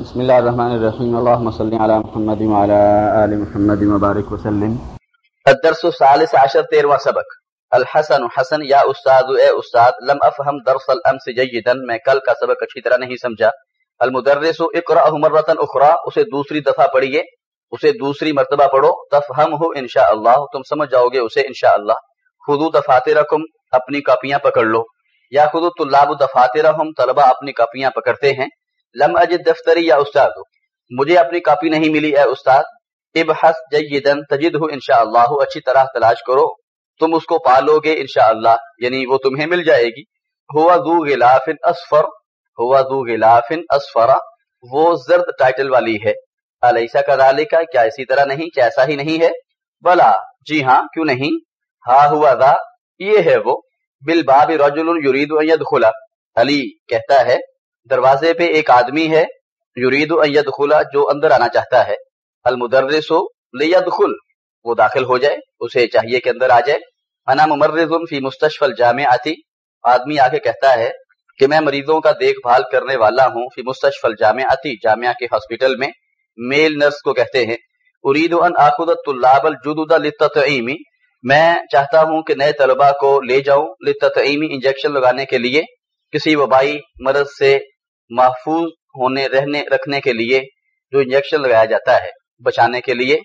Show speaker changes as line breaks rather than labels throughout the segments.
بسم اللہ الرحمن الرحیم۔ اللہم صلی علی محمد وعلی آل محمد مبارک وسلم۔
الدرس الثالث عشر تیرواں سبق۔ الحسن، حسن، یا استاد، اے استاد، لم افہم درس الامس جیدا۔ میں کل کا سبق اچھی طرح نہیں سمجھا۔ المدرس اقرأ مرتا اخرى۔ اسے دوسری دفعہ پڑھیے۔ اسے دوسری مرتبہ پڑھو۔ تفہمہ انشاءاللہ۔ تم سمجھ جاؤ گے اسے انشاءاللہ۔ خودو دفاترکم، اپنی کاپیاں پکڑ لو۔ یا خودو طلاب دفاترہم۔ طلبہ اپنی کاپیاں پکڑتے ہیں۔ لم اجد دفتری یا استاد مجھے اپنی کاپی نہیں ملی، اے استاد۔ ابحث جیدن تجدہ انشاءاللہ، اچھی طرح تلاش کرو۔ تم اس کو پالو گے انشاءاللہ یعنی وہ تمہیں مل جائے گی۔ ہوا ذو غلاف اسفر ہوا ذو غلاف اسفر وہ زرد ٹائٹل والی ہے۔ علیسا کا کیا اسی طرح نہیں، کیا ایسا ہی نہیں ہے؟ بلا جی ہاں کیوں نہیں؟ ہا ہوا ذا، یہ ہے وہ۔ بالباب رجل یرید ان يدخل علی کہتا ہے دروازے پہ ایک آدمی ہے یرید یدخلا جو اندر آنا چاہتا ہے۔ المدرس لیدخل، وہ داخل ہو جائے، اسے چاہیے کہ اندر آ جائے۔ انا ممرض فی مستشفى الجامعہ۔ آدمی آگے کہتا ہے کہ میں مریضوں کا دیکھ بھال کرنے والا ہوں۔ فی مستشفى الجامعہ، جامعہ کے ہاسپٹل میں۔ میل نرس کو کہتے ہیں، ارید ان اخذ الطلاب الجدد للتطعیم۔ میں چاہتا ہوں کہ نئے طلبہ کو لے جاؤں۔ للتطعیم انجیکشن لگانے کے لیے کسی وبائی مرض سے محفوظ ہونے، رہنے، رکھنے کے لیے جو انجیکشن لگایا جاتا ہے، بچانے کے لیے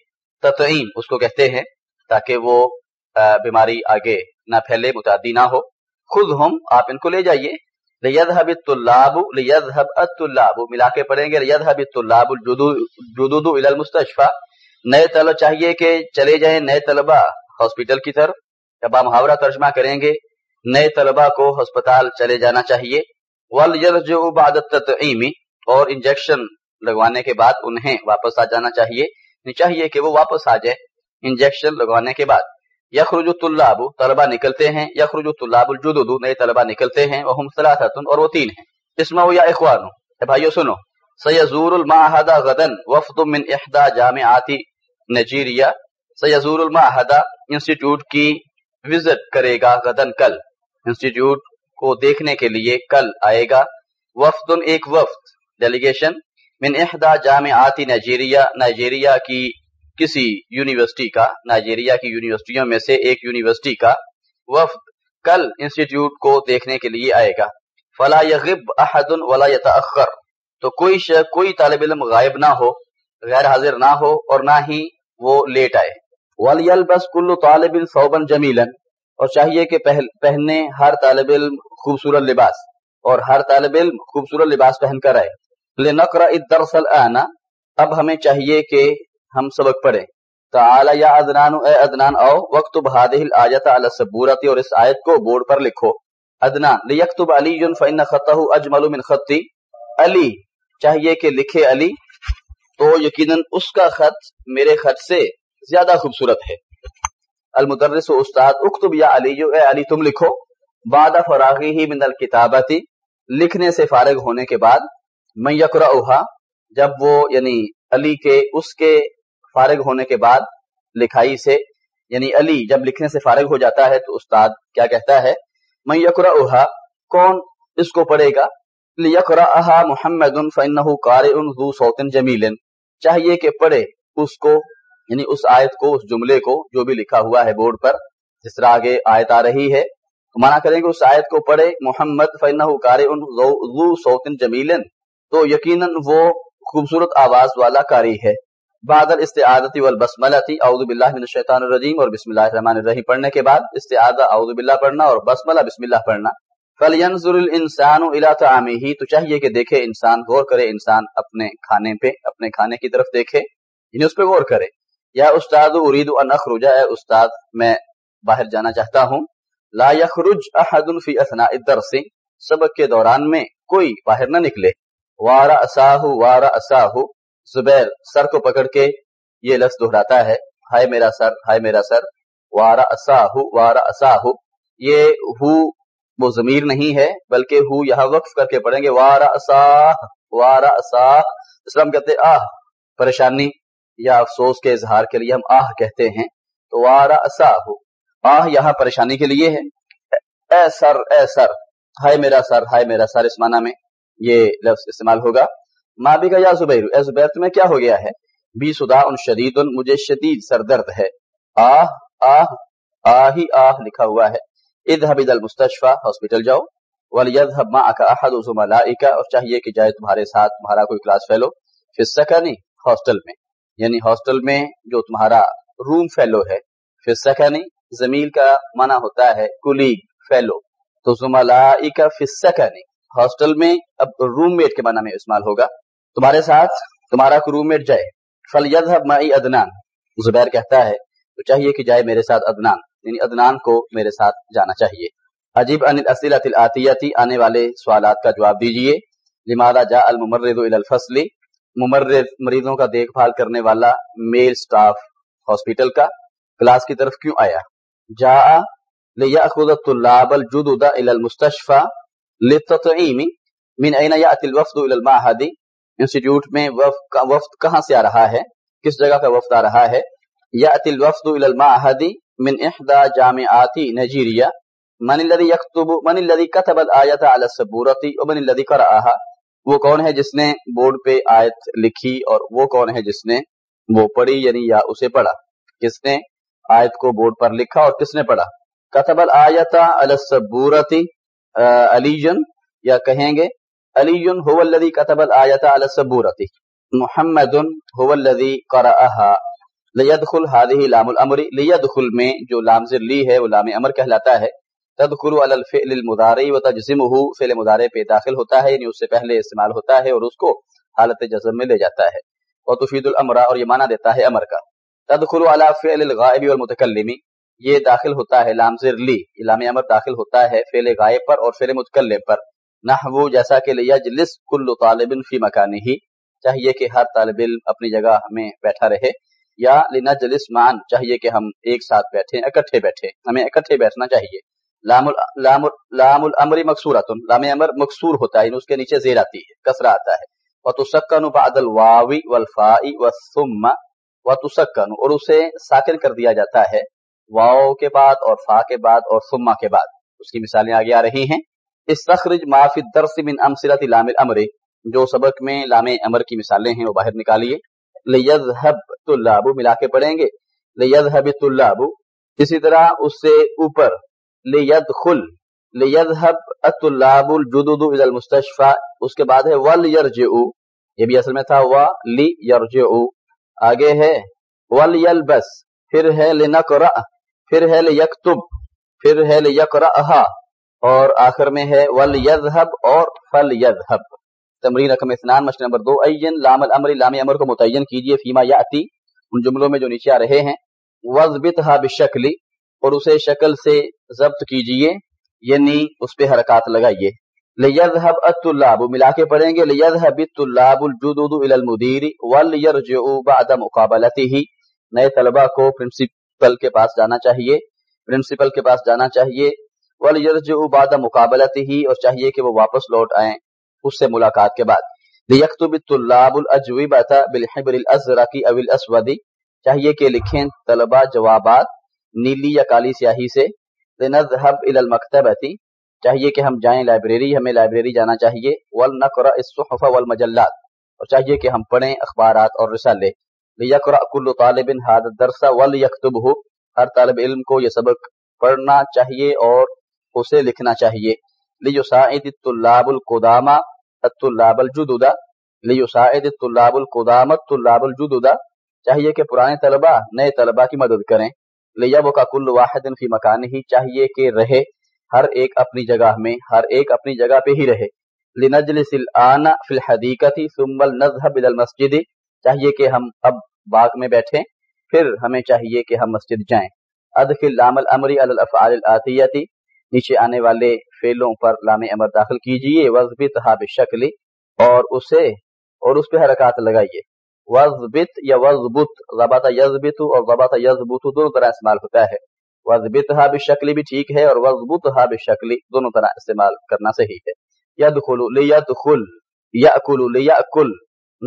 تطعیم، اس کو کہتے ہیں، تاکہ وہ بیماری آگے نہ پھیلے، متعدی نہ ہو۔ خود ہم، آپ ان کو لے جائیے۔ لیدھب الطلاب لیدھب الطلاب۔ ملا کے پڑھیں گے لیدھب الطلاب الجدود الى نئے طلب چاہیے کہ چلے جائیں نئے طلبہ ہاسپٹل کی طرف۔ جب آپ محاورہ ترجمہ کریں گے، نئے طلبہ کو ہسپتال چلے جانا چاہیے۔ بعد التطعیم اور انجیکشن لگوانے کے بعد انہیں واپس آ جانا چاہیے۔ یعنی چاہیے کہ وہ واپس آ جائے انجیکشن لگوانے کے بعد۔ یخرج الطلاب، طلبہ نکلتے ہیں۔ یخرج الطلاب الجدد، نئے طلبہ نکلتے ہیں۔ وهم ثلاثه اور وہ تین ہیں۔ اسمعوا یا اخوانو، اے بھائیو سنو۔ سيزور المعهد غدا وفد من احدى جامعات نيجيريا سيزور المعهد انسٹیٹیوٹ کی وزٹ کرے گا غدن کل۔ انسٹیٹیوٹ کو دیکھنے کے لیے کل آئے گا۔ وفد ایک وفد۔ ڈیلیگیشن من احدا جامعاتی نائجیریا نائجیریا کی کسی یونیورسٹی کا۔ نائجیریا کی یونیورسٹیوں میں سے ایک یونیورسٹی کا وفد کل انسٹیٹیوٹ کو دیکھنے کے لیے آئے گا۔ فلا یغب احد ولا یتاخر تو کوئی شخص کوئی طالب علم غائب نہ ہو، غیر حاضر نہ ہو اور نہ ہی وہ لیٹ آئے۔ ولیلبس کل طالب صوبا جمیلا اور چاہیے کہ پہنے ہر طالب علم خوبصورت لباس اور ہر طالب علم خوبصورت لباس پہن کر آئے۔ لنقرا الدرس الان اب ہمیں چاہیے کہ ہم سبق پڑھیں۔ تعالی یا ادنان اے ادنان او وقت بهذه الايه على السبوره اور اس ایت کو بورڈ پر لکھو۔ ادنان ليكتب علي فان خطه اجمل من خطي علی، چاہیے کہ لکھے علی۔ تو یقینا اس کا خط میرے خط سے زیادہ خوبصورت ہے۔ المدرس و استاد اکتب یا علی، اے علی، تم لکھو۔ بعد فراغی ہی من الکتابتی، لکھنے سے فارغ ہونے کے بعد میں یقرا جب وہ یعنی علی کے، اس کے فارغ ہونے کے بعد لکھائی سے یعنی علی جب لکھنے سے فارغ ہو جاتا ہے تو استاد کیا کہتا ہے؟ میں یقرا کون اس کو پڑھے گا؟ یقرا محمد فن قار ذو صوت جمیل چاہیے کہ پڑھے اس کو یعنی اس آیت کو، اس جملے کو جو بھی لکھا ہوا ہے بورڈ پر، جس طرح آگے آیت آ رہی ہے، تو مانا کریں گے اس آیت کو پڑھے، محمد فن سوتن جمیلن، تو یقیناً وہ خوبصورت آواز والا کاری ہے۔ بادل استعادتی والبسملتی، اعوذ باللہ من الشیطان الرجیم، اور بسم اللہ الرحمن الرحیم پڑھنے کے بعد استعادہ اعوذ باللہ پڑھنا، اور بسملہ، بسم اللہ پڑھنا۔ فلینظر الانسان الى طعامه، تو چاہیے کہ دیکھے انسان، غور کرے انسان اپنے کھانے پہ، اپنے کھانے کی طرف دیکھے یعنی اس پہ غور کرے۔ یا استاد ارید ان اخرج، اے استاد، میں باہر جانا چاہتا ہوں۔ لا یخرج احد فی اثناء الدرس، سبق کے دوران میں کوئی باہر نہ نکلے۔ وارا اساہ وارا اساہ زبیر، سر کو پکڑ کے یہ لفظ دہراتا ہے۔ ہائے میرا سر، ہائے میرا سر۔ وارا اساہ وارا اساہ یہ ہو وہ ضمیر نہیں ہے، بلکہ ہو یہاں وقف کر کے پڑھیں گے۔ وارا اساہ وارا اساہ۔ اسلام کہتے آہ، پریشانی۔ یا افسوس کے اظہار کے لیے ہم آہ کہتے ہیں، تو وارا اسا ہو آہ یہاں پریشانی کے لیے ہے۔ اے سر اے سر۔ ہائے میرا سر، ہائے میرا سر۔ اس معنی میں یہ لفظ استعمال ہوگا۔ ماں بھی کا یا زبیر، اے زبیر، تمہیں کیا ہو گیا ہے؟ بی سدا ان شدید مجھے شدید سر درد ہے۔ آہ آہ، آہی آہ لکھا ہوا ہے۔ ادھب المستشفى ہاسپٹل جاؤ۔ ولیذهب معك احد زملائك اور چاہیے کہ جائے تمہارے ساتھ، تمہارا کوئی کلاس فیلو۔ فی السكن ہاسٹل میں۔ یعنی ہاسٹل میں جو تمہارا روم فیلو ہے فی السكن زمیل کا معنی ہوتا ہے کلیگ فیلو تو زملائك فی السكن ہاسٹل میں اب روم میٹ کے معنی میں استعمال ہوگا۔ تمہارے ساتھ تمہارا کو روم میٹ جائے۔ فلیذهب معي ادنان زبیر کہتا ہے، تو چاہیے کہ جائے میرے ساتھ ادنان یعنی ادنان کو میرے ساتھ جانا چاہیے۔ عجیب ان الاسئلۃ الاتیتی آنے والے سوالات کا جواب دیجیے۔ لماذا جاء الممرض الى الفصل؟ ممرض مریضوں کا دیکھ بھال کرنے والا میل سٹاف ہاسپٹل کا کلاس کی طرف کیوں آیا؟ جاء ليأخذ الطلاب الجدد الى المستشفى للتطعيم. من اين ياتي الوفد الى المعهد؟ انسٹیٹیوٹ میں وفد وفد کہاں سے آ رہا ہے؟ کس جگہ کا وفد آ رہا ہے؟ یاتي الوفد الى المعهد من احدى جامعات نيجيريا. من الذي يكتب من الذي كتب الايه على السبوره ومن الذي قراها وہ کون ہے جس نے بورڈ پہ آیت لکھی اور وہ کون ہے جس نے وہ پڑھی یعنی یا اسے پڑھا؟ کس نے آیت کو بورڈ پر لکھا اور کس نے پڑھا؟ کتب الایت علی السبورۃ علی یا کہیں گے؟ علی هو الذي كتب الايه على السبورۃ، محمد هو الذي قرأها لیدخل هذه لام الامر، لیدخل میں جو لام لی ہے، وہ لام امر کہلاتا ہے۔ تدخل علی الفعل المضارع وتجزمه، فعل مضارع پہ داخل ہوتا ہے یعنی اس سے پہلے استعمال ہوتا ہے اور اس کو حالت جزم میں لے جاتا ہے۔ وتفید الامر، اور یہ معنی دیتا ہے امر کا۔ تدخل علی فعل الغائب والمتکلم، یہ داخل ہوتا ہے لام لی لام امر داخل ہوتا ہے فعل غائب پر اور فعل متکلم پر۔ نحو، جیسا کہ لیجلس کل طالب فی مکانہ، چاہیے کہ ہر طالب علم اپنی جگہ میں بیٹھا رہے، یا لینا جلس مان، چاہیے کہ ہم ایک ساتھ بیٹھے اکٹھے بیٹھے ہمیں اکٹھے بیٹھنا چاہیے۔ لام لام لام الامر مقصورۃ لام امر مقصور ہوتا ہے یعنی اس کے نیچے زیر آتی ہے کسرا آتا ہے. وتسکن بعد الواو والفاء والثم وتسکن اور اسے ساکن کر دیا جاتا ہے واو کے بعد اور فا کے بعد اور ثم کے بعد. اس کی مثالیں آگے آ رہی ہیں. استخرج ما فی الدرس من امثله لام الامر، جو سبق میں لام امر کی مثالیں ہیں، وہ باہر نکالیے. لیذهب طلاب، ملا کے پڑھیں گے. لیذهب طلاب، اسی طرح اس سے اوپر لیدخل لیذهب الطلاب الجدد الى المستشفى اس کے بعد ہے وليرجعوا یہ بھی اصل میں تھا وا ليرجعوا آگے ہے وليلبس پھر ہے لنقرأ، پھر ہے لیکتب، پھر ہے لیقرأها اور آخر میں ہے وليذهب اور فليذهب تمرین رقم اثنان، مشق نمبر دو، این لام الامر، لام امر کو متعین کیجیے فیما یاتی ان جملوں میں جو نیچے آ رہے ہیں۔ وضبطها بشکلی اور اسے شکل سے ضبط کیجیے یعنی اس پہ حرکات لگائیے۔ لیذهب الطلاب ملا کے پڑھیں گے لیذهب الطلاب الجدد الى المدير وليرجعوا بعد مقابلته۔ نئے طلبہ کو پرنسپل کے پاس جانا چاہیے پرنسپل کے پاس جانا چاہیے۔ وليرجعوا بعد مقابلته، اور چاہیے کہ وہ واپس لوٹ آئیں اس سے ملاقات کے بعد۔ لیکتب الطلاب الاجوبۃ بالحبر الازرق او الاسود چاہیے کہ لکھیں طلبہ جوابات نیلی یا کالی سیاہی سے، لنذهب الى المکتبۃ۔ چاہیے کہ ہم جائیں لائبریری، ہمیں لائبریری جانا چاہیے۔ ولنقرا الصحف والمجلات۔ اور چاہیے کہ ہم پڑھیں اخبارات اور رسالے۔ لیقرا كل طالب هذا الدرس وليكتبه۔ ہر طالب علم کو یہ سبق پڑھنا چاہیے اور اسے لکھنا چاہیے۔ لیساعد الطلاب القدامى الطلاب الجدد۔ لیساعد الطلاب القدامى الطلاب الجدد۔ چاہیے کہ پرانے طلبہ نئے طلبہ کی مدد کریں۔ لیبقى كل واحد في مكانه چاہیے کہ رہے ہر ایک اپنی جگہ میں، ہر ایک اپنی جگہ پہ ہی رہے۔ لنجلس الان في الحديقه ثم نذهب الى المسجد، چاہیے کہ ہم اب باغ میں بیٹھیں، پھر ہمیں چاہیے کہ ہم مسجد جائیں۔ ادخل لام الامر على الافعال نیچے آنے والے فیلوں پر لام امر داخل کیجیے وضبط ہاب شکل اور اسے، اور اس پہ حرکات لگائیے۔ وضبط یا وضبط ضبط یضبط اور ضبط یضبط دونوں طرح استعمال ہوتا ہے۔ وضبط ہاب شکل بھی ٹھیک ہے اور وضبط ہاب شکل دونوں طرح استعمال کرنا صحیح ہے۔ یدخل لیدخل یاکل لیاکل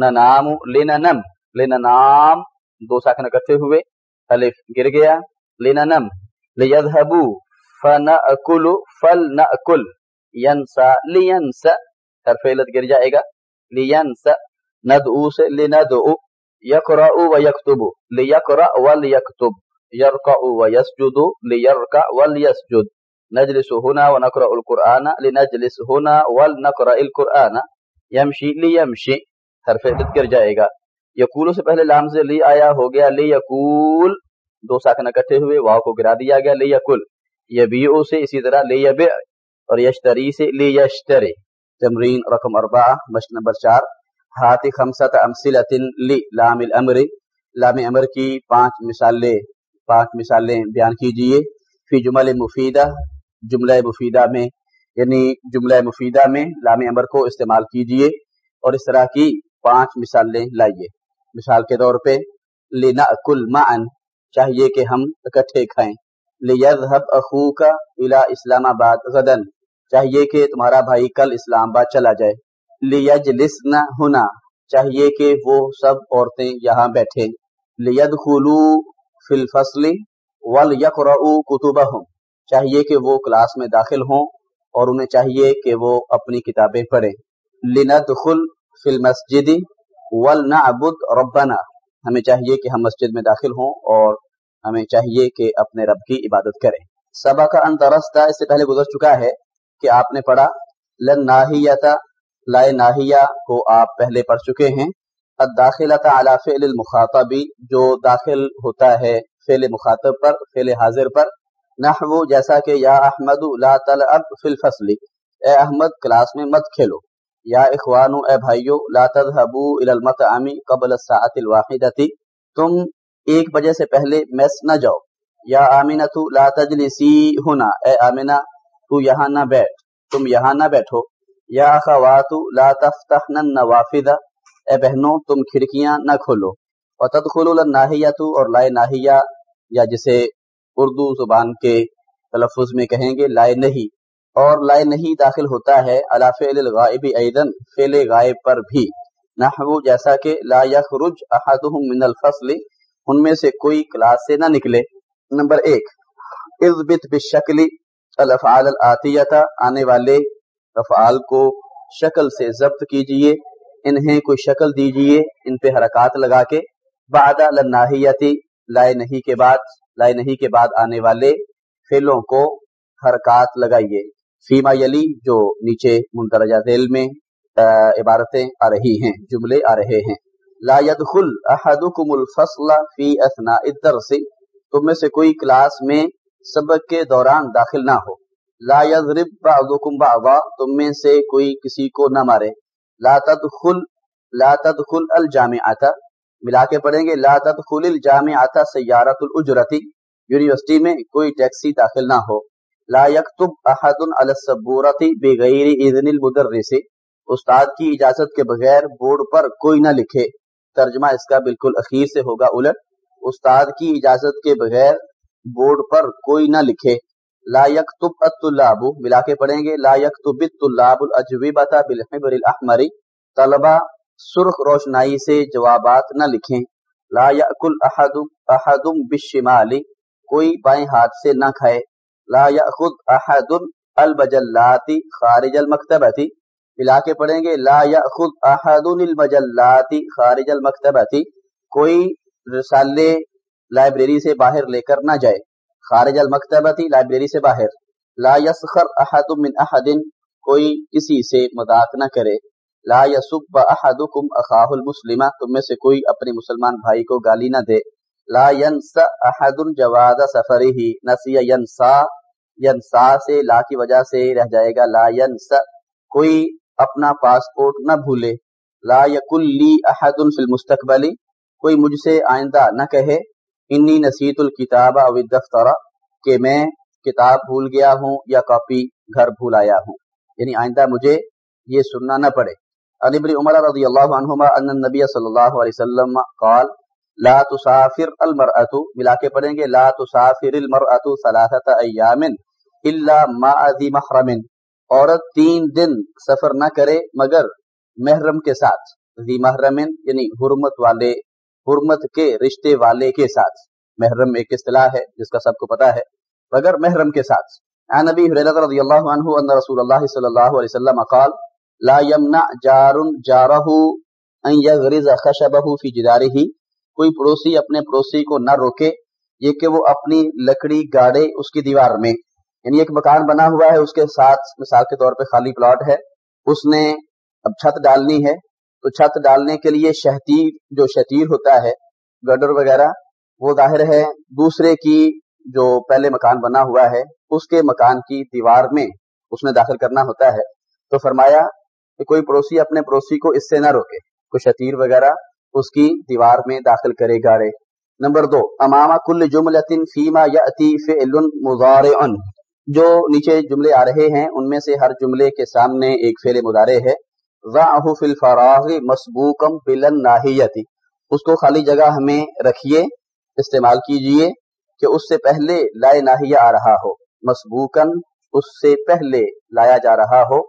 ننام لننم، لننام، دو ساکن اکٹھے ہوئے، الف گر گیا، لننم لیذهبوا فنأکل فلنأکل، ینسا، لینسا، حرف علت گر جائے گا، لینسا ندعو سے لندعو. یقرأ و یکتب لیقرأ ولیکتب. یرقع و یسجد لیرقع ولیسجد. نجلس هنا ونقرأ القرآن. لنجلس هنا ولنقرأ القرآن. یمشی لیمشی. حرف عدد گر جائے گا. یقولو سے پہلے لام سے لی آیا ہو گیا. لی یقول دو ساکن اکٹھے ہوئے. واو کو گرا دیا گیا. لی یقل یبیعو سے اسی طرح لی یبع اور یشتری سے لی یشتری تمرین رقم اربعہ. مشق نمبر چار. ہاتھ خمسط امثلت لی لام الامر. لام امر کی پانچ مثالیں پانچ مثالیں بیان کیجیے. فی جمل مفیدہ، جملہ مفیدہ میں یعنی جملہ مفیدہ میں لام امر کو استعمال کیجیے اور اس طرح کی پانچ مثالیں لائیے۔ مثال کے طور پہ لینا کل معن چاہیے کہ ہم اکٹھے کھائیں۔ لیذهب اخوک الى اسلام آباد غدن چاہیے کہ تمہارا بھائی کل اسلام آباد چلا جائے۔ لیجلسن ہنا، چاہیے کہ وہ سب عورتیں یہاں بیٹھیں۔ لیدخلوا فی الفصل ولیقرؤوا کتبہم، چاہیے کہ وہ کلاس میں داخل ہوں اور انہیں چاہیے کہ وہ اپنی کتابیں پڑھیں۔ لندخل فی المسجد ولنعبد ربنا، ہمیں چاہیے کہ ہم مسجد میں داخل ہوں اور ہمیں چاہیے کہ اپنے رب کی عبادت کریں۔ سبا کا انترستہ اس سے پہلے گزر چکا ہے کہ آپ نے پڑھا، لن ناہیتا لائے ناہیہ کو آپ پہلے پڑھ چکے ہیں۔ الداخلۃ علی فعل المخاطبی جو داخل ہوتا ہے فعل مخاطب پر، فعل حاضر پر۔ نحو، جیسا کہ یا احمد، لا تلعب فی الفصل۔ اے احمد، کلاس میں مت کھیلو۔ یا اخوانو، اے بھائیو، لا تذهبوا الى المطعم قبل الساعه الواحده تم ایک بجے سے پہلے میس نہ جاؤ۔ یا آمینہ لا تجلسی ہونا اے آمینہ، تو یہاں نہ بیٹھ۔ تم یہاں نہ بیٹھو۔ یا اخوات لا تفتحن النوافذ. اے بہنوں، تم کھڑکیاں نہ کھولو. وتدخلوا الناحیۃ اور لائے ناحیہ، یا جسے اردو زبان کے تلفظ میں کہیں گے، لائے نہیں. اور لائے نہیں داخل ہوتا ہے علی فعل الغائب ایضا فعل غائب پر بھی. نحو، جیسا کہ لا یخرج احدهم من الفصل، ان میں سے کوئی کلاس سے نہ نکلے. نمبر ایک، اضبط بشکل الافعال الاتیتا آنے والے افعال کو شکل سے ضبط کیجیے، انہیں کوئی شکل دیجیے، ان پہ حرکات لگا کے، بعد لناہیتی لائے نہیں کے بعد، لائے نہیں کے بعد آنے والے فعلوں کو حرکات لگائیے۔ فیما یلی، جو نیچے مندرجہ ذیل میں عبارتیں آ رہی ہیں، جملے آ رہے ہیں۔ لا يدخل احدكم الفصل في اثناء الدرس، تم میں سے کوئی کلاس میں سبق کے دوران داخل نہ ہو۔ لا يضرب بعضكم بعضا، تم میں سے کوئی کسی کو نہ مارے۔ لا تدخل لا تدخل الجامعۃ۔ ملا کے پڑھیں گے، لا تدخل الجامعۃ سیارۃ الاجرۃ۔ یونیورسٹی میں کوئی ٹیکسی داخل نہ ہو۔ لا يكتب احد على السبورۃ بغیر اذن المدرس۔ استاد کی اجازت کے بغیر بورڈ پر کوئی نہ لکھے۔ ترجمہ اس کا بالکل اخیر سے ہوگا، الٹ۔ استاد کی اجازت کے بغیر بورڈ پر کوئی نہ لکھے۔ لا یکتب الطلاب ملا کے پڑھیں گے، لا یکتب الطلاب الاجوبۃ بالحبر الاحمر، طلبہ سرخ روشنائی سے جوابات نہ لکھیں۔ لا یاکل احد احد بالشمال، کوئی بائیں ہاتھ سے نہ کھائے۔ لا یاخذ احد البجلات خارج المکتبۃ ملا کے پڑھیں گے۔ لا خود احد المجلات خارج المکتبتی کوئی رسالے لائبریری سے باہر لے کر نہ جائے۔ خارج المکتبتی لائبریری سے باہر۔ لا یسخر احد من احد، کوئی کسی سے مذاق نہ کرے۔ لا یسب احدکم اخاہ المسلمہ، تم میں سے کوئی اپنے مسلمان بھائی کو گالی نہ دے۔ لا ینس احد جواز سفری نسی ینسا ینسا سے لا کی وجہ سے رہ جائے گا۔ لا ینس کوئی اپنا پاسپورٹ نہ بھولے۔ لا یقل لی احد فی المستقبل، کوئی مجھ سے آئندہ نہ کہے۔ انی نسیت الکتاب او الدفتر، کہ میں کتاب بھول گیا ہوں یا کاپی گھر بھول آیا ہوں۔ یعنی آئندہ مجھے یہ سننا نہ پڑے۔ علی بن عمر رضی اللہ عنہما ان النبی صلی اللہ علیہ وسلم قال، لا تسافر المرأة ملا کے پڑھیں گے، لا تسافر المرأة ثلاثة ایام الا ما ذی محرم۔ عورت تین دن سفر نہ کرے مگر محرم کے ساتھ، ذی محرم یعنی حرمت والے حرمت کے رشتے والے کے ساتھ۔ محرم ایک اصطلاح ہے، جس کا سب کو پتا ہے۔ مگر محرم کے ساتھ۔ عن نبی حریرت رضی اللہ عنہ ان رسول اللہ صلی اللہ علیہ وسلم قال، لا یمنع جار جارہ یغرز خشبہ فی جداری ہی کوئی پڑوسی اپنے پڑوسی کو نہ روکے، یہ کہ وہ اپنی لکڑی گاڑے اس کی دیوار میں۔ یعنی ایک مکان بنا ہوا ہے، اس کے ساتھ مثال کے طور پہ خالی پلاٹ ہے۔ اس نے اب چھت ڈالنی ہے تو چھت ڈالنے کے لیے شہتیر جو شتیر ہوتا ہے، گڈر وغیرہ، وہ ظاہر ہے دوسرے کی جو پہلے مکان بنا ہوا ہے، اس کے مکان کی دیوار میں اس نے داخل کرنا ہوتا ہے۔ تو فرمایا کہ کوئی پڑوسی اپنے پڑوسی کو اس سے نہ روکے، کوئی شتیر وغیرہ اس کی دیوار میں داخل کرے گاڑے نمبر دو، امام کل جمل فیما یا مضارع جو نیچے جملے آ رہے ہیں، ان میں سے ہر جملے کے سامنے ایک فعل مدارے ہے۔ فی الفراغ مسبوکم بلن ناہیتی اس کو خالی جگہ ہمیں رکھیے، استعمال کیجیے کہ اس سے پہلے لائے ناہیہ آ رہا ہو۔ مسبوکن اس سے پہلے لایا جا رہا ہو،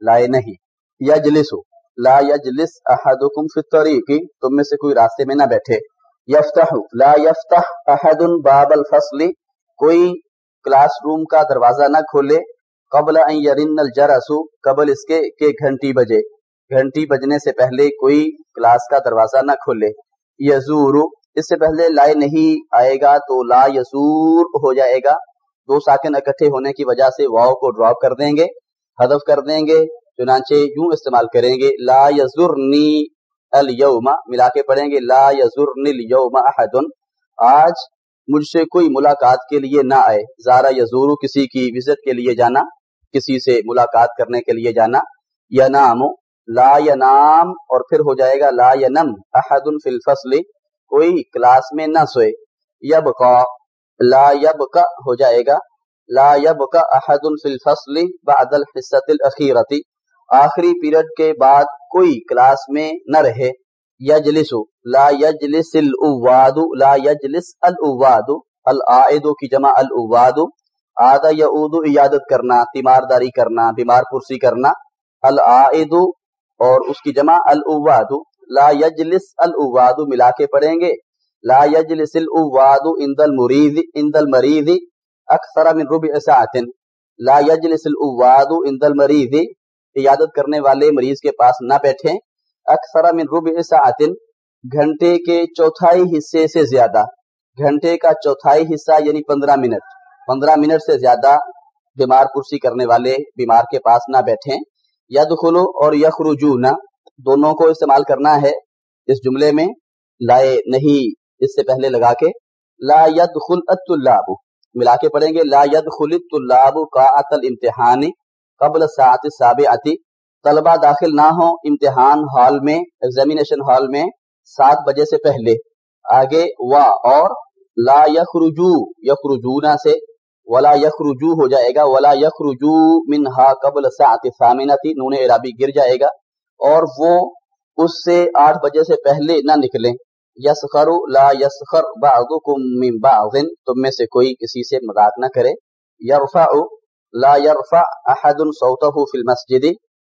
لائے نہیں۔ یجلسو۔ لا یجلس احدکم فی الطریق۔ تم میں سے کوئی راستے میں نہ بیٹھے۔ یفتح لا یفتح احد باب الفصل۔ کوئی کلاس روم کا دروازہ نہ کھولے۔ قبل ان یرن الجرس۔ قبل اس کے کہ گھنٹی بجے۔ گھنٹی بجنے سے پہلے کوئی کلاس کا دروازہ نہ کھولے۔ یزور اس سے پہلے لائے نہیں آئے گا تو لا یسور ہو جائے گا۔ دو ساکن اکٹھے ہونے کی وجہ سے واؤ کو ڈراپ کر دیں گے ہدف کر دیں گے، چنانچہ یوں استعمال کریں گے۔ لا یزرنی اليوم ملا کے پڑھیں گے۔ لا یزرنی اليوم احد آج مجھ سے کوئی ملاقات کے لیے نہ آئے۔ زارا یزور کسی کی وزٹ کے لیے جانا، کسی سے ملاقات کرنے کے لیے جانا۔ یا نام لا ینام اور پھر ہو جائے گا لا ینم احد فی الفصل، کوئی کلاس میں نہ سوئے۔ یب کا لا یب کا ہو جائے گا۔ لا یب کا احد فی الفصل بعد الحصۃ الاخیرتی آخری پیریڈ کے بعد کوئی کلاس میں نہ رہے۔ یجلس لا یجلس الاواد، لا یجلس الاواد، العائد کی جمع الاواد۔ آدھا یعود، عیادت کرنا، تیمارداری کرنا، بیمار پرسی کرنا۔ العائد اور اس کی جمع الاواد لا یجلس الاواد ملا کے پڑھیں گے۔ لا یجلس الاواد عند المريض عند المريض اکثر من ربع ساعه لا یجلس الاواد عند المريض عیادت کرنے والے مریض کے پاس نہ بیٹھیں۔ اکثر من ربع ساعه گھنٹے کے چوتھائی حصے سے زیادہ۔ گھنٹے کا چوتھائی حصہ یعنی پندرہ منٹ۔ پندرہ منٹ سے زیادہ بیمار کرسی کرنے والے بیمار کے پاس نہ بیٹھیں۔ یدخلو اور یخرجون دونوں کو استعمال کرنا ہے اس جملے میں، لائے نہیں، اس سے پہلے لگا کے، لا يدخل الطلاب۔ ملا کے پڑھیں گے، لا يدخل الطلاب قاعت الامتحان قبل ساعت السابعه طلبہ داخل نہ ہوں، امتحان ہال میں ایگزامینیشن ہال میں، سات بجے سے پہلے۔ آگے، وا اور لا یخرجو، یخرجونا سے ولا یخرجو ہو جائے گا، ولا یخرجو منہا قبل ساعت الثامنہ نون عربی گر جائے گا، اور وہ اس سے آٹھ بجے سے پہلے نہ نکلیں۔ یسخر لا یسخر بعضکم من بعض، تم میں سے کوئی کسی سے مذاق نہ کرے۔ یرفع لا یرفع احد صوته فی المسجد،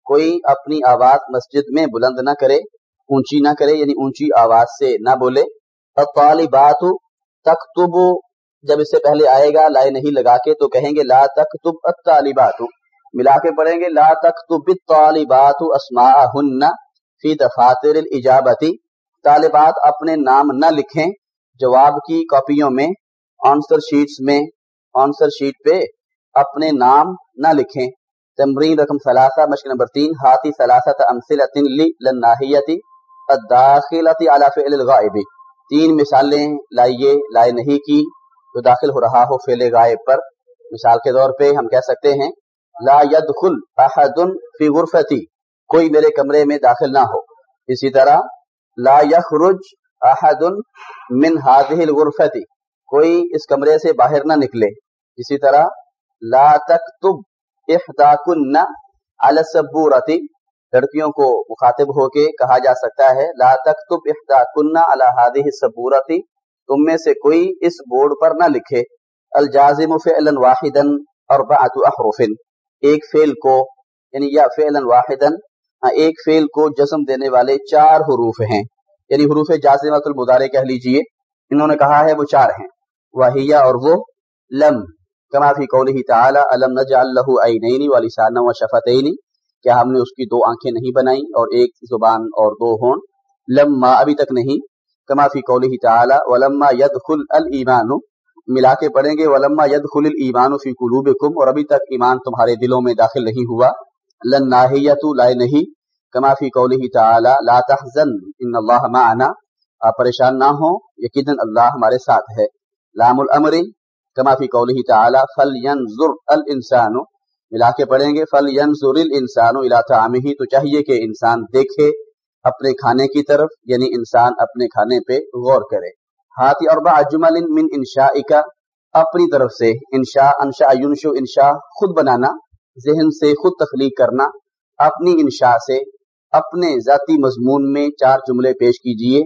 کوئی اپنی آواز مسجد میں بلند نہ کرے، اونچی نہ کرے یعنی اونچی آواز سے نہ بولے۔ الطالبات تکتب جب اس سے پہلے آئے گا، لائے نہیں لگا کے تو کہیں گے، لا تکتب الطالبات. ملا کے پڑھیں گے، لا تک تکتب الطالبات اسماءهن فی دفاتر الاجابتی. طالبات اپنے نام نہ لکھیں، جواب کی کاپیوں میں، آنسر شیٹس میں، آنسر شیٹ پہ اپنے نام نہ لکھیں. تمرین رقم ثلاثہ، مشق نمبر تین، ہاتھی ثلاثت امثلۃ للناحیتی الداخلۃ علی فعل الغائب. تین مثالیں لائیے، لائے نہیں کی. جو داخل ہو رہا ہو فعل غائب پر۔ مثال کے طور پہ ہم کہہ سکتے ہیں، لا يدخل احد فی غرفتی، کوئی میرے کمرے میں داخل نہ ہو۔ اسی طرح، لا يخرج احد من هذه الغرفتی، کوئی اس کمرے سے باہر نہ نکلے۔ اسی طرح، لا تكتب احداكن على السبورتی، لڑکیوں کو مخاطب ہو کے کہا جا سکتا ہے، لا تكتب احداكن على هذه السبورتی تم میں سے کوئی اس بورڈ پر نہ لکھے، الجازم فعلا واحدا اربعه احرف، ایک فعل کو یعنی یا فعلا واحدا ہاں، ایک فعل کو جسم دینے والے چار حروف ہیں۔ یعنی حروف جازمت المدارے کہہ لیجیے، انہوں نے کہا ہے وہ چار ہیں۔ واہیا اور وہ لم، کما فی قوله تعالی، الم نجعل له عینین ولسانا وشفتین کیا ہم نے اس کی دو آنکھیں نہیں بنائی اور ایک زبان اور دو ہون؟
لما ابھی تک نہیں۔ کما فی قوله تعالی ولما يدخل الايمان ملا کے پڑھیں گے، ولما يدخل الايمان فی قلوبکم اور ابھی تک ایمان تمہارے دلوں میں داخل نہیں ہوا۔ لن ناہیت لائے نہیں۔ کما فی قوله تعالی، لا تحزن، ان اللہ معنا۔ آپ پریشان نہ ہوں، یقینا اللہ ہمارے ساتھ ہے۔ لام الامر، کما فی قوله تعالی فلینظر الانسان ملا کے پڑھیں گے فل ین زرل انسان ہی تو چاہیے کہ انسان دیکھے اپنے کھانے کی طرف یعنی انسان اپنے کھانے پہ غور کرے۔ ہاتھی اور باجمل من انشا اپنی طرف سے انشا انشا یونشو انشا خود بنانا، ذہن سے خود تخلیق کرنا، اپنی انشا سے اپنے ذاتی مضمون میں چار جملے پیش کیجیے۔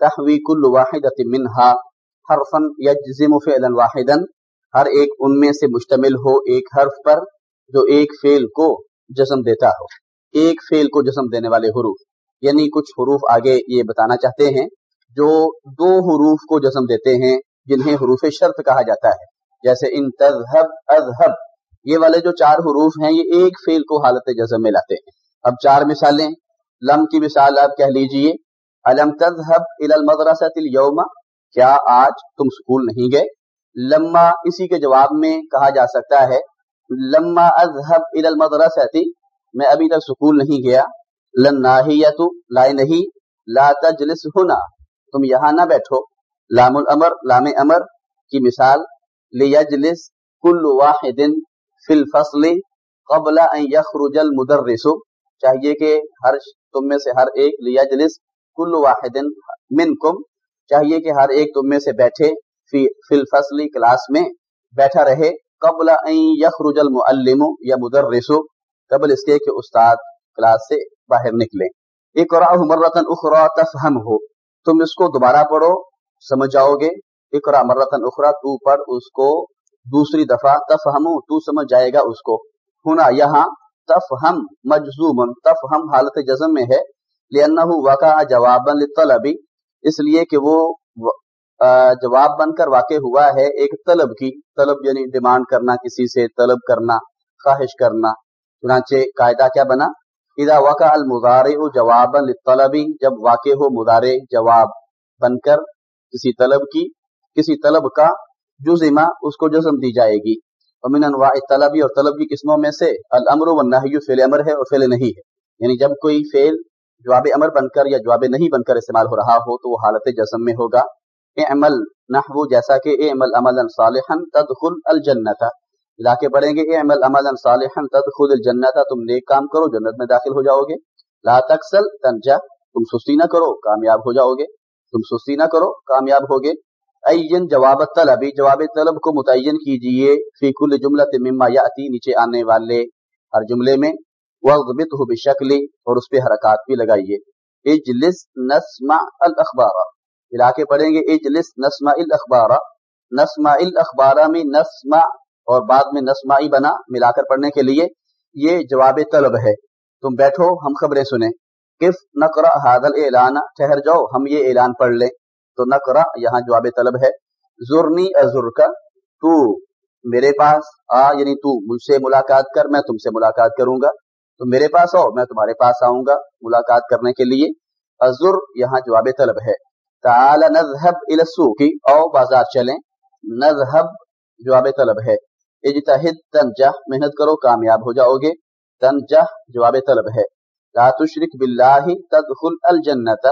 تحوی کل واحد منہا حرفن یجزم فعلا واحدا۔ ہر ایک ان میں سے مشتمل ہو ایک حرف پر، جو ایک فیل کو جسم دیتا ہو۔ ایک فیل کو جسم دینے والے حروف۔ یعنی کچھ حروف آگے یہ بتانا چاہتے ہیں، جو دو حروف کو جسم دیتے ہیں، جنہیں حروف شرط کہا جاتا ہے۔ جیسے ان تذہب، اذہب، یہ والے جو چار حروف ہیں، یہ ایک فیل کو حالت جزم میں لاتے ہیں۔ اب چار مثالیں۔ لم کی مثال آپ کہہ لیجیے۔ الم تذہب المدرسہ اليوم کیا آج تم سکول نہیں گئے؟ لما، اسی کے جواب میں کہا جا سکتا ہے۔ لما اذهب الى المدرسه میں ابھی تک سکول نہیں گیا۔ لن لائے نہیں، لا تجلس ہونا تم یہاں نہ بیٹھو۔ لام الامر، لام امر، کی مثال، لیجلس کل واحد فی الفصل قبل ان یخرج المدرس۔ چاہیے کہ ہر تم میں سے ہر ایک لیجلس کل واحد منکم۔ چاہیے کہ ہر ایک تم میں سے بیٹھے فی الفصل کلاس میں بیٹھا رہے۔ قبل یخرج المعلم یا مدرس۔ قبل اس کے کہ استاد کلاس سے باہر نکلے۔ اقرا مرتن اخرا تفہم ہو تم اس کو دوبارہ پڑھو، سمجھ جاؤ گے۔ اقرا مرتن اخرا تو پڑھ اس کو۔ دوسری دفعہ تفہم تو سمجھ جائے گا اس کو۔ ہونا یہاں تفہم مجزوم تفہم حالت جزم میں ہے۔ لأنه وقع جوابا للطلب۔ اس لیے کہ وہ جواب بن کر واقع ہوا ہے ایک طلب کی۔ طلب یعنی ڈیمانڈ کرنا، کسی سے طلب کرنا، خواہش کرنا۔ چنانچہ قاعدہ کیا بنا؟ اذا وقع المضارع جوابا للطلبی جب واقع ہو مضارع جواب بن کر کسی طلب کی، کسی طلب کا جزما اس کو جزم دی جائے گی۔ ومن انواع طلبی اور طلب کی قسموں میں سے الامر والنہی، فعل امر ہے اور فعل نہیں ہے۔ یعنی جب کوئی فعل جواب امر بن کر یا جواب نہیں بن کر استعمال ہو رہا ہو، تو وہ حالت جزم میں ہوگا۔ اعمل نحو، جیسا کہ اعمل عملا صالحا تدخل الجنت لا کے پڑھیں گے اعمل عملا صالحا، تدخل الجنت، تم نیک کام کرو، جنت میں داخل ہو جاؤ گے۔ لا تکسل تنجا، تم سستی نہ کرو، کامیاب ہو جاؤ گے۔ تم سستی نہ کرو، کامیاب ہوگے این جواب طلبی جواب طلب کو متعین کیجیے۔ فی کل جملۃ مما یاتی، نیچے آنے والے ہر جملے میں۔ وغبطه بشکل، اور اس پہ حرکات بھی لگائیے۔ اجلس نسمع الاخبار۔ ملا کے پڑھیں گے، اجلس نسما الاخبار۔ نسما الاخبار میں نسما اور بعد میں نسما بنا ملا کر پڑھنے کے لیے یہ جواب طلب ہے۔ تم بیٹھو، ہم خبریں سنیں۔ کف نقرا حادل اعلان ٹھہر جاؤ، ہم یہ اعلان پڑھ لیں۔ تو نقرا یہاں جواب طلب ہے۔ زرنی ازر کا تو میرے پاس آ یعنی تو مجھ سے ملاقات کر، میں تم سے ملاقات کروں گا۔ تو میرے پاس آؤ، میں تمہارے پاس آؤں گا ملاقات کرنے کے لیے۔ ازر، یہاں جواب طلب ہے۔ تعال نذهب الى السوق او بازار چلیں۔ نذهب، جواب طلب ہے۔ اجتہد تنجح محنت کرو، کامیاب ہو جاؤ گے۔ تنجح جواب طلب ہے۔ لا تشرک باللہ تدخل الجنت۔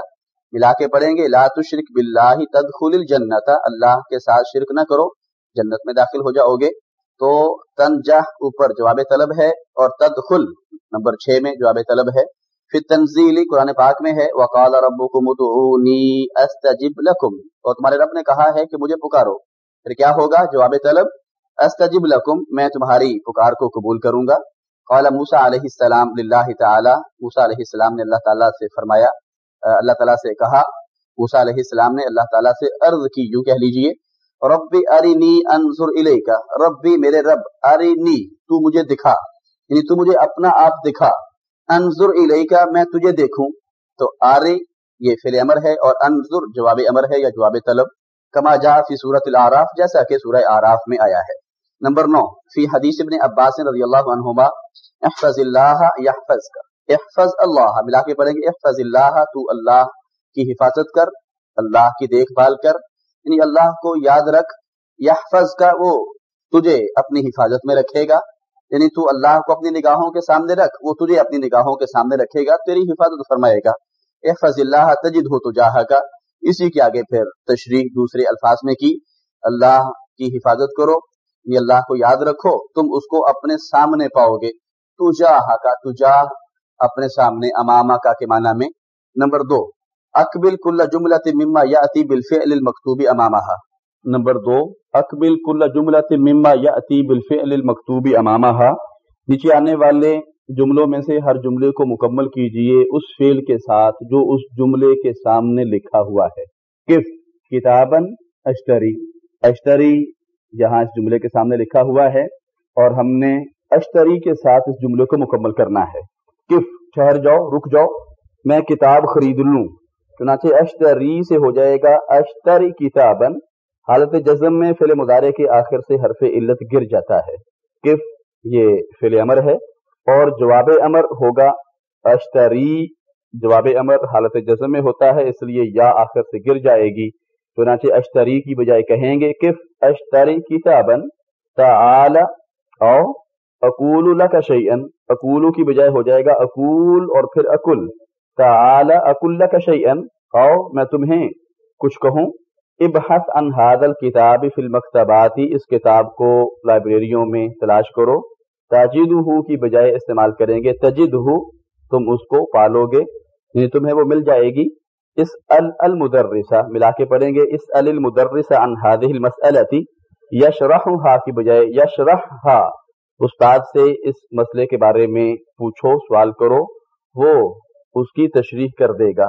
ملا کے پڑھیں گے، لا تشرک باللہ تدخل الجنت۔ اللہ کے ساتھ شرک نہ کرو، جنت میں داخل ہو جاؤ گے۔ تو تنجح اوپر جواب طلب ہے اور تدخل نمبر چھ میں جواب طلب ہے۔ پھر تنزیلی قرآن پاک میں ہے، وقال ربکم ادعونی استجب لکم۔ اور تمہارے رب نے کہا ہے کہ مجھے پکارو۔ پھر کیا ہوگا؟ جواب طلب استجب لکم میں تمہاری پکار کو قبول کروں گا۔ قال موسیٰ علیہ السلام للہ تعالی، موسیٰ علیہ السلام نے اللہ تعالیٰ سے فرمایا اللہ تعالیٰ سے کہا، موسیٰ علیہ السلام نے اللہ تعالیٰ سے عرض کی، یوں کہہ لیجیے، ربی ارینی انظر الیکا ربی میرے رب ارینی تو مجھے دکھا یعنی تو مجھے اپنا آپ دکھا، انظر الیکا میں تجھے دیکھوں۔ تو آرے یہ فعل امر ہے، اور انظر جواب امر ہے یا جواب طلب، کما جا فی صورت العراف جیسا کہ سورہ آراف میں آیا ہے۔ نمبر نو فی حدیث ابن عباس رضی اللہ عنہما احفظ اللہ یحفظ کا احفظ اللہ ملا کے پڑھیں گے احفظ اللہ تو اللہ کی حفاظت کر اللہ کی دیکھ بھال کر یعنی اللہ کو یاد رکھ یحفظ کا وہ تجھے اپنی حفاظت میں رکھے گا یعنی تو اللہ کو اپنی نگاہوں کے سامنے رکھ وہ تجھے اپنی نگاہوں کے سامنے رکھے گا تیری حفاظت فرمائے گا احفظ اللہ تجد ہو تو جاہ کا اسی کے آگے پھر تشریح دوسرے الفاظ میں کی اللہ کی حفاظت کرو یہ اللہ کو یاد رکھو، تم اس کو اپنے سامنے پاؤ گے۔ تو جاہ کا تو جاہ اپنے سامنے اماما کا کے معنی میں۔ نمبر دو اکبل کل جملت مما یا اتی بالفعل المکتوب امامہ۔ نمبر دو اکبل کل جملت مما یا اتی بالفعل المکتوب امامہ۔ نیچے آنے والے جملوں میں سے ہر جملے کو مکمل کیجیے اس فعل کے ساتھ جو اس جملے کے سامنے لکھا ہوا ہے۔ کف کتابن اشتری۔ اشتری جہاں اس جملے کے سامنے لکھا ہوا ہے اور ہم نے اشتری کے ساتھ اس جملے کو مکمل کرنا ہے۔ کف، ٹھہر جاؤ، رک جاؤ، میں کتاب خرید لوں۔ چنانچہ اشتری سے ہو جائے گا اشتری کتابن حالت جزم میں فعل مظاہرے کے آخر سے حرف علت گر جاتا ہے۔ کف، یہ فعل امر ہے۔ اور جواب امر ہوگا اشتری۔ جواب امر حالت جزم میں ہوتا ہے، اس لیے یا آخر سے گر جائے گی۔ چنانچہ اشتری کی بجائے کہیں گے کف اشتری کتابن تعال او اقول لک شیئن اقولو کی بجائے ہو جائے گا اقول اور پھر اکل تعال اکل لک شیئن او میں تمہیں کچھ کہوں۔ ابحث عن هذا الكتاب فی المکتباتی اس کتاب کو لائبریریوں میں تلاش کرو۔ تاجد کی بجائے استعمال کریں گے۔ تجد تم اس کو پالو گے یعنی تمہیں وہ مل جائے گی۔ اس المدرسہ، ملا کے پڑھیں گے، اس المدرسہ عن هذه المسألة یشرحها کی بجائے یشرحها۔ استاد سے اس مسئلے کے بارے میں پوچھو، سوال کرو، وہ اس کی تشریح کر دے گا۔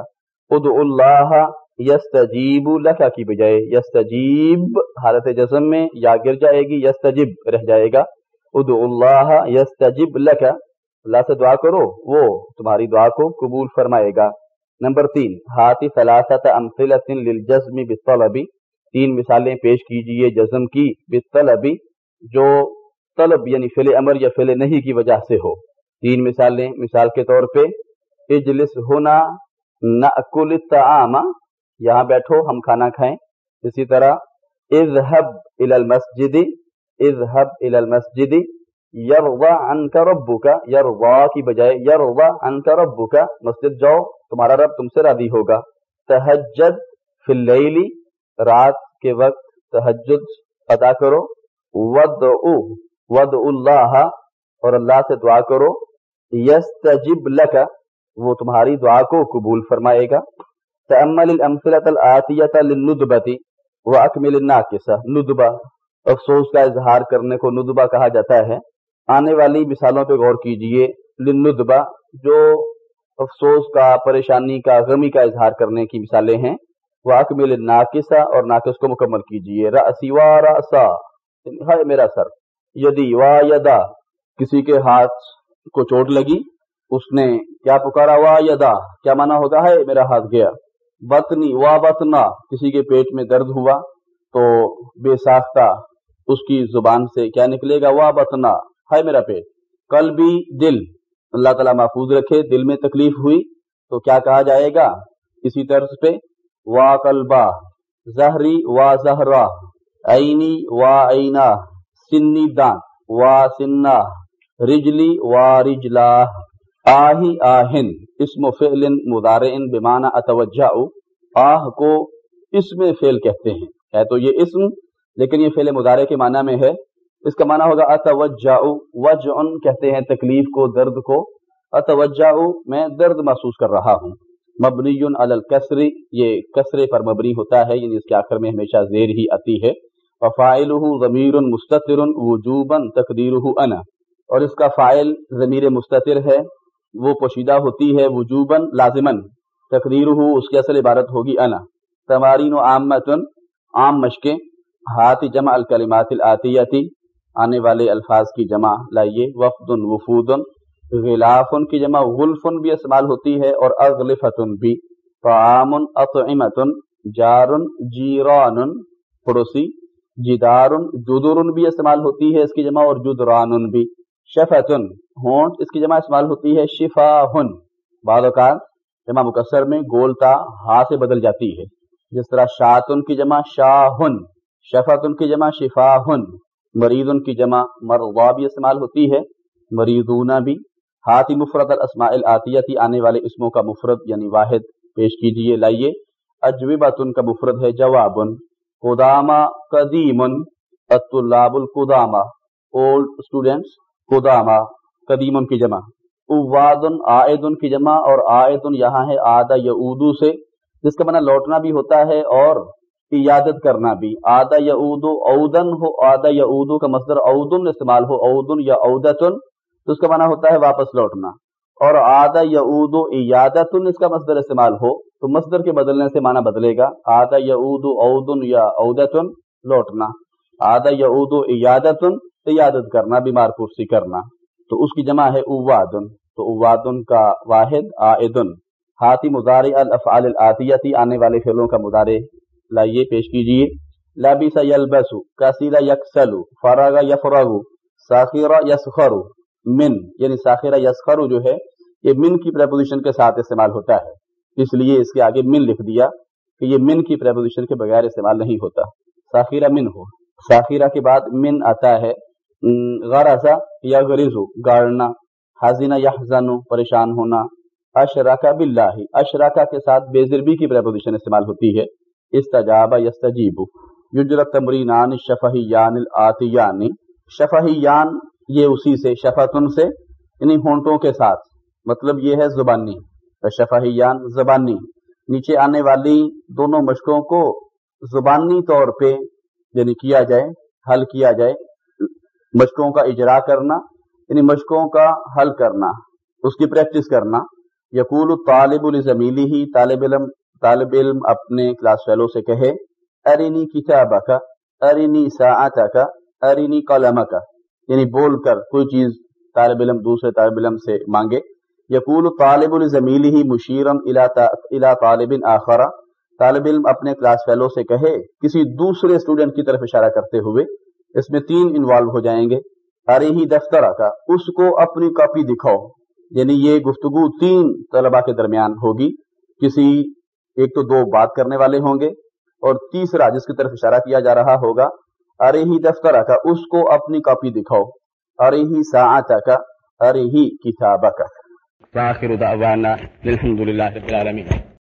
ادعو اللہ یستجیب لکا کی بجائے یستجیب، حالت جزم میں یا گر جائے گی یستجب رہ جائے گا۔ ادعو اللہ یستجب لکا اللہ سے دعا کرو، وہ تمہاری دعا کو قبول فرمائے گا۔ نمبر تین ہاتھی ثلاثت امثلت للجزم بالطلبی تین مثالیں پیش کیجیے جزم کی بالطلبی جو طلب یعنی فعل امر یا فعل نہیں کی وجہ سے ہو۔ تین مثالیں، مثال کے طور پہ، اجلس ہونا نأکل الطعام۔ یہاں بیٹھو، ہم کھانا کھائیں۔ اسی طرح، اذهب الى المسجد، اذهب الى المسجد یرضا عنک ربک۔ یرضا کی بجائے یرضا عنک ربک۔ مسجد جاؤ۔ تمہارا رب تم سے راضی ہوگا۔ تہجد فی اللیل، رات کے وقت تہجد ادا کرو۔ ودعو ودعو اللہ، اور اللہ سے دعا کرو۔ یستجب لک، وہ تمہاری دعا کو قبول فرمائے گا۔ تأمل الامثلة الآتیة للندبتی واکمل الناکسہ ندبہ، افسوس کا اظہار کرنے کو ندبہ کہا جاتا ہے۔ آنے والی مثالوں پہ غور کیجیے۔ لندبا جو افسوس کا، پریشانی کا، غمی کا اظہار کرنے کی مثالیں ہیں۔ وہ اکمل ناقصہ اور ناقص کو مکمل کیجیے۔ رأسی وا رأسا ہے میرا سر۔ یدی وا یدا، کسی کے ہاتھ کو چوٹ لگی، اس نے کیا پکارا؟ وا یدا، کیا مانا ہوگا ہے؟ میرا ہاتھ گیا۔ بطنی وا بطنا، کسی کے پیٹ میں درد ہوا، تو بے ساختہ اس کی زبان سے کیا نکلے گا؟ وا بطنا۔ ہے میرا پیٹ۔ کل بھی دل۔ اللہ تعالیٰ محفوظ رکھے، دل میں تکلیف ہوئی، تو کیا کہا جائے گا؟ اسی طرز پہ، وا کلبا زہری وا زہرا، عینی وا عینا، سنی دان، وا سنا رجلی وا رجلا، آہی آہن، اسم فعل مدارن بمانا اتوجہ آہ کو اسم فعل کہتے ہیں۔ ہے تو یہ اسم، لیکن یہ فعل مدارے کے معنی میں ہے۔ اس کا معنی ہوگا اتوجہ وجع کہتے ہیں تکلیف کو، درد کو۔ اتوجہ میں درد محسوس کر رہا ہوں۔ مبنی علی الکسر، یہ کسرے پر مبنی ہوتا ہے یعنی اس کے آخر میں ہمیشہ زیر ہی آتی ہے۔ وفائلہ ضمیر مستطر وجوبا تقدیرہ انا۔ اور اس کا فائل ضمیر مستطر ہے، وہ پوشیدہ ہوتی ہے وجوبا لازمن۔ تقدیرہ اس کی اصل عبارت ہوگی انا۔ تمارین و عامتن، عام مشقیں۔ ہاتھ جمع الکلمات الاتیتی۔ آنے والے الفاظ کی جمع لائیے وفد وفود غلاف کی جمع غلف بھی استعمال ہوتی ہے اور اغلفت بھی طعام اطعمت جار جیران پڑوسی جدار جدر بھی استعمال ہوتی ہے اس کی جمع اور جدران بھی۔ شفت ہونٹ اس کی جمع استعمال ہوتی ہے شفا بعض اوقات جمع مکسر میں گولتا ہا سے بدل جاتی ہے۔ جس طرح شاطن کی جمع شاہن شفاتن کی جمع شفاہن۔ مریضن کی جمع مرغا بھی استعمال ہوتی ہے۔ مریضونا بھی۔ ہاتھی مفرد الاسماء العطیتی آنے والے اسموں کا مفرد یعنی واحد۔ پیش کیجیے، لائیے۔ اجوبتن کا مفرد ہے جوابن۔ قدامہ قدیمن۔ الطلاب القدامہ۔ Old students قدامہ۔ قدیمن کی جمع۔ اوادن آئدن کی جمع۔ اور آئدن یہاں ہے آدھا یعودو سے، جس کا معنی لوٹنا بھی ہوتا ہے اور عیادت کرنا بھی۔ آدھا یعودو اودن ہو آدھا یعودو کا مصدر اودن استعمال ہو اودن یا اودتن تو اس کا معنی ہوتا ہے واپس لوٹنا۔ اور آدھا یعودو عیادتن اس کا مصدر استعمال ہو، تو مصدر کے بدلنے سے معنی بدلے گا۔ آدھا یعودو اودن یا اودتن لوٹنا۔ آدھا یعودو عیادتن، عیادت کرنا، بیمار پرسی کرنا۔ تو اس کی جمع ہے اوادن۔ تو اوادن کا واحد آئدن ہاتھی مزار الافعال العطیتی آنے والے فعلوں کا مدارے لائیے پیش کیجیے۔ لبس یلبسو کسیل یکسلو فرغ یفرغو ساخر یسخرو من یعنی ساخر یسخرو جو ہے، یہ من کی پریپوزیشن کے ساتھ استعمال ہوتا ہے۔ اس لیے اس کے آگے من لکھ دیا کہ یہ من کی پریپوزیشن کے بغیر استعمال نہیں ہوتا۔ ساخرہ من ہو۔ ساخرہ کے بعد من آتا ہے۔ غرضا یا غریزو گاڑنا۔ حاضینہ یا پریشان ہونا۔ اشراکا باللہ اشراکا کے ساتھ بے ضربی کی پریپوزیشن استعمال ہوتی ہے۔ استجاب یستجیب. یجرت تمرینان شفہیان الاتیان شفہیان یہ اسی سے شفتن سے یعنی ہونٹوں کے ساتھ. مطلب یہ ہے زبانی. شفہیان زبانی. نیچے آنے والی دونوں مشقوں کو زبانی طور پہ یعنی کیا جائے، حل کیا جائے. مشقوں کا اجرا کرنا یعنی مشقوں کا حل کرنا، اس کی پریکٹس کرنا. یقول طالب الزمیلی ہی طالب علم طالب علم اپنے کلاس فیلو سے کہے ارینی کتاب کا ارینی ساعت کا ارینی قلم کا یعنی بول کر کوئی چیز طالب علم، دوسرے طالب علم سے مانگے۔ یقول طالب الزمیلی ہی مشیرم الا طالب آخرا طالب علم اپنے کلاس فیلو سے کہے، کسی دوسرے اسٹوڈنٹ کی طرف اشارہ کرتے ہوئے اس میں تین انوالو ہو جائیں گے۔ ارے ہی دفتر کا اس کو اپنی کاپی دکھاؤ۔ یعنی یہ گفتگو تین طلبہ کے درمیان ہوگی۔ کسی ایک تو دو بات کرنے والے ہوں گے اور تیسرا جس کی طرف اشارہ کیا جا رہا ہوگا، ارے ہی دفتر کا، اس کو اپنی کاپی دکھاؤ۔ ارے ہی ساعت کا، ارے ہی کتاب کا۔